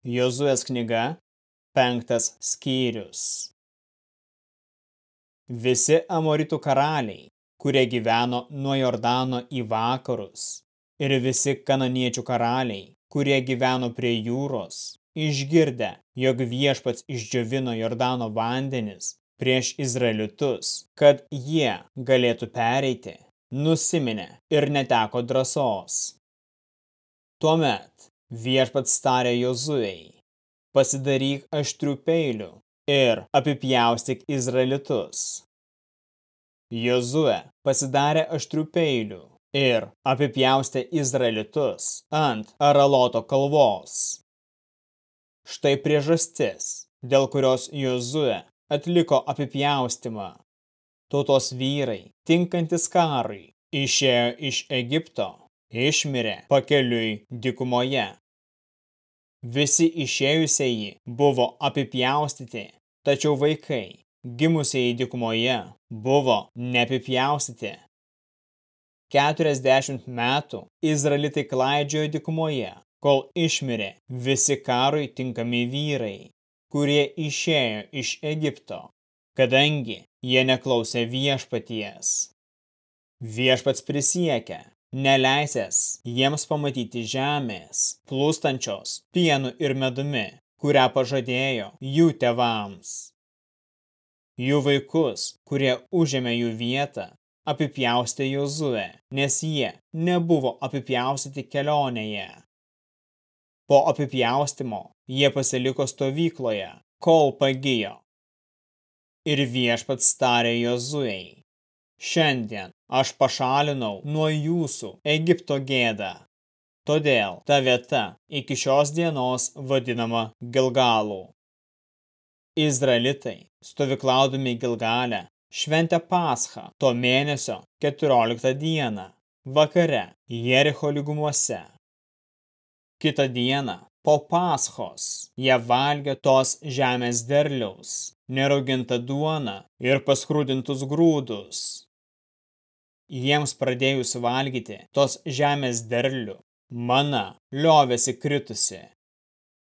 Jozuės knyga, penktas skyrius. Visi amoritų karaliai, kurie gyveno nuo Jordano į vakarus, ir visi kananiečių karaliai, kurie gyveno prie jūros, išgirdę, jog viešpats išdžiovino Jordano vandenis prieš Izraelitus, kad jie galėtų pereiti, nusiminė ir neteko drąsos. Tuomet Viešpats tarė Jozuei, pasidaryk aštrių peilių ir apipjaustyk Izraelitus. Jozue pasidarė aštrių peilių ir apipjaustė Izraelitus ant Araloto kalvos. Štai priežastis, dėl kurios Jozue atliko apipjaustimą. Tautos vyrai, tinkantis karui, išėjo iš Egipto, išmirė pakeliui dikumoje. Visi išėjusieji buvo apipjaustyti, tačiau vaikai, gimusieji dikumoje, buvo neapipjaustyti. 40 metų Izraelitai klaidžiojo dikumoje, kol išmirė visi karui tinkami vyrai, kurie išėjo iš Egipto, kadangi jie neklausė viešpaties. Viešpats prisiekia, neleisęs jiems pamatyti žemės, plūstančios pienu ir medumi, kurią pažadėjo jų tevams. Jų vaikus, kurie užėmė jų vietą, apipjaustė Jozuė, nes jie nebuvo apipjaustyti kelionėje. Po apipjaustimo jie pasiliko stovykloje, kol pagijo. Ir viešpats tarė Jozuei, Šiandien aš pašalinau nuo jūsų Egipto gėdą. Todėl ta vieta iki šios dienos vadinama Gilgalų. Izraelitai, stovyklaudami Gilgalę, šventė Paschą to mėnesio 14 dieną, vakare Jericho lygumuose. Kitą dieną po Paschos jie valgė tos žemės derliaus, neraugintą duoną ir paskrūdintus grūdus. Jiems pradėjus valgyti tos žemės derlių, mana liovėsi kritusi.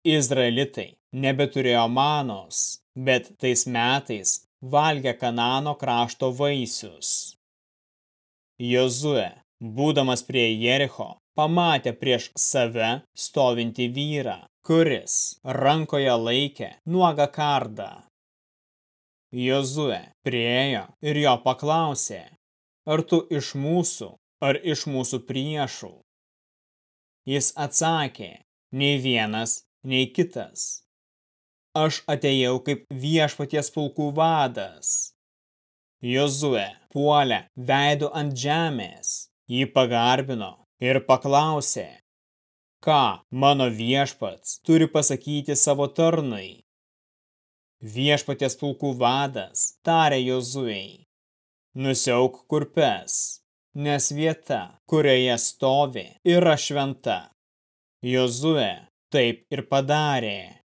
Izraelitai nebeturėjo manos, bet tais metais valgė Kanano krašto vaisius. Jozue, būdamas prie Jericho, pamatė prieš save stovintį vyrą, kuris rankoje laikė nuogą kardą. Jozue priejo ir jo paklausė, ar tu iš mūsų, ar iš mūsų priešų? Jis atsakė, nei vienas, nei kitas. Aš atėjau kaip viešpaties pulkų vadas. Jozue puolė veidu ant žemės, jį pagarbino ir paklausė, ką mano viešpats turi pasakyti savo tarnui. Viešpaties pulkų vadas tarė Jozuei, nusiauk kurpes, nes vieta, kurioje stovi, yra šventa. Jozue taip ir padarė.